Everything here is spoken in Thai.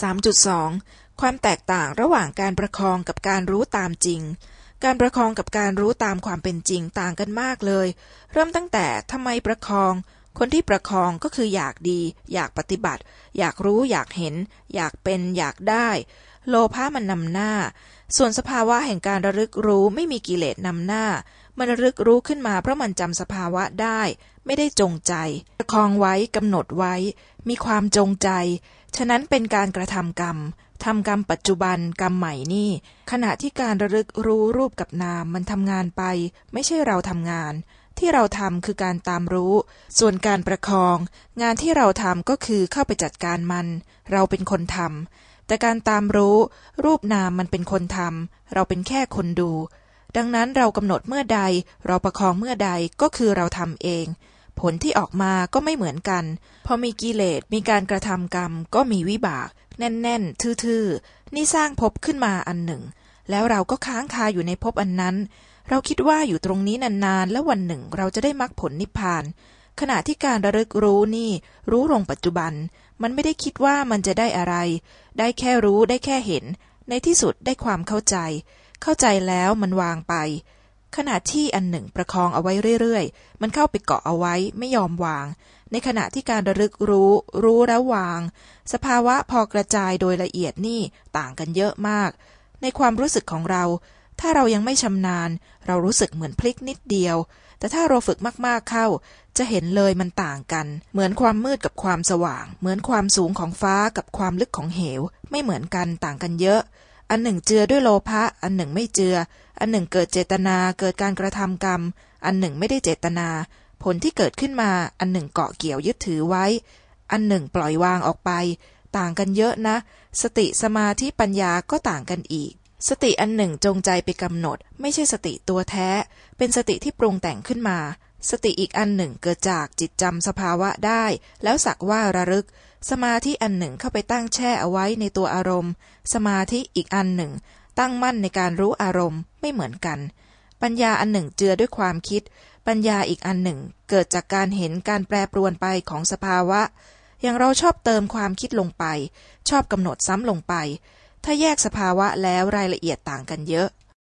3.2 ความแตกต่างระหว่างการประคองกับการรู้ตามจริง การประคองกับการรู้ตามความเป็นจริงต่างกันมากเลย เริ่มตั้งแต่ทำไมประคอง คนที่ประคองก็คืออยากดี อยากปฏิบัติ อยากรู้อยากเห็น อยากเป็นอยากได้ โลภะมันนำหน้า ส่วนสภาวะแห่งการระลึกรู้ไม่มีกิเลสนำหน้า มันรึกรู้ขึ้นมาเพราะมันจำสภาวะได้ ไม่ได้จงใจประคองไว้กำหนดไว้ มีความจงใจ ฉะนั้นเป็นการกระทำกรรมทำกรรมปัจจุบันกรรมใหม่นี่ ขณะที่การระลึกรู้รูปกับนามมันทำงานไป ไม่ใช่เราทำงาน ที่เราทำคือการตามรู้ ส่วนการประคอง งานที่เราทำก็คือเข้าไปจัดการมัน เราเป็นคนทำแต่การตามรู้ รูปนามมันเป็นคนทำเราเป็นแค่คนดู ดังนั้นเรากำหนดเมื่อใด เราประคองเมื่อใดก็คือเราทำเอง ผลที่ออกมาก็ไม่เหมือนกัน พอมีกิเลสมีการกระทำกรรม ก็มีวิบาก แน่นๆ ทื่อๆ นี่สร้างภพขึ้นมาอันหนึ่ง แล้วเราก็ค้างคาอยู่ในภพอันนั้น เราคิดว่าอยู่ตรงนี้นานๆ แล้ววันหนึ่งเราจะได้มรรคผลนิพพาน ขณะที่การระลึกรู้นี่ รู้ลงปัจจุบัน มันไม่ได้คิดว่ามันจะได้อะไร ได้แค่รู้ได้แค่เห็น ในที่สุดได้ความเข้าใจ เข้าใจแล้วมันวางไป ขณะที่อันหนึ่งประคองเอาไว้เรื่อยๆ มันเข้าไปเกาะเอาไว้ไม่ยอมวาง ในขณะที่การระลึกรู้ รู้แล้ววาง สภาวะพอกระจายโดยละเอียดนี่ต่างกันเยอะมาก ในความรู้สึกของเรา ถ้าเรายังไม่ชำนาญ เรารู้สึกเหมือนพลิกนิดเดียว แต่ถ้าเราฝึกมากๆเข้า จะเห็นเลยมันต่างกัน เหมือนความมืดกับความสว่าง เหมือนความสูงของฟ้ากับความลึกของเหว ไม่เหมือนกันต่างกันเยอะ อันหนึ่งเจือด้วยโลภะ อันหนึ่งไม่เจือ อันหนึ่งเกิดเจตนาเกิดการกระทำกรรม อันหนึ่งไม่ได้เจตนา ผลที่เกิดขึ้นมา อันหนึ่งเกาะเกี่ยวยึดถือไว้ อันหนึ่งปล่อยวางออกไป ต่างกันเยอะนะ สติสมาธิปัญญาก็ต่างกันอีก สติอันหนึ่งจงใจไปกำหนด ไม่ใช่สติตัวแท้ เป็นสติที่ปรุงแต่งขึ้นมา สติอีกอันหนึ่งเกิดจากจิตจำสภาวะได้ แล้วสักว่าระลึก สมาธิอันหนึ่งเข้าไปตั้งแช่เอาไว้ในตัวอารมณ์ สมาธิอีกอันหนึ่ง ตั้งมั่นในการรู้อารมณ์ไม่เหมือนกัน ปัญญาอันหนึ่งเจือด้วยความคิด ปัญญาอีกอันหนึ่ง เกิดจากการเห็นการแปรปรวนไปของสภาวะ อย่างเราชอบเติมความคิดลงไป ชอบกำหนดซ้ำลงไป ถ้าแยกสภาวะแล้วรายละเอียดต่างกันเยอะ